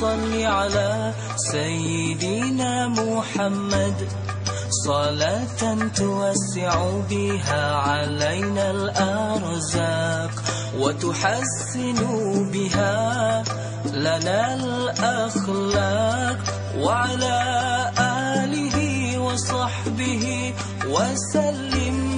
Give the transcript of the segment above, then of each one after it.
صل على سيدنا محمد. صلاة توسع بها علينا الأرزاق وتحسن بها لنا الأخلاق وعلى آله وصحبه وسلم.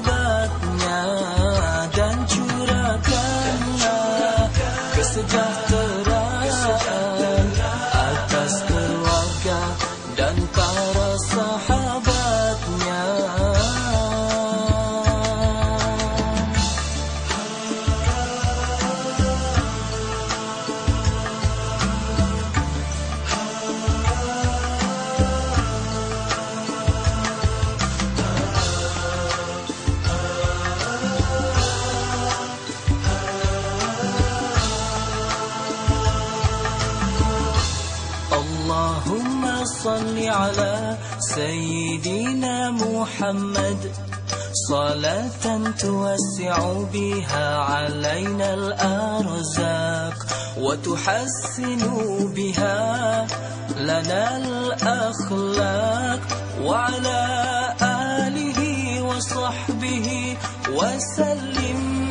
dan para sahabatnya صل على سيدنا محمد. صلاة توسع بها علينا الأرزاق وتحسن بها لنا الأخلاق وعلى آله وصحبه وسلم.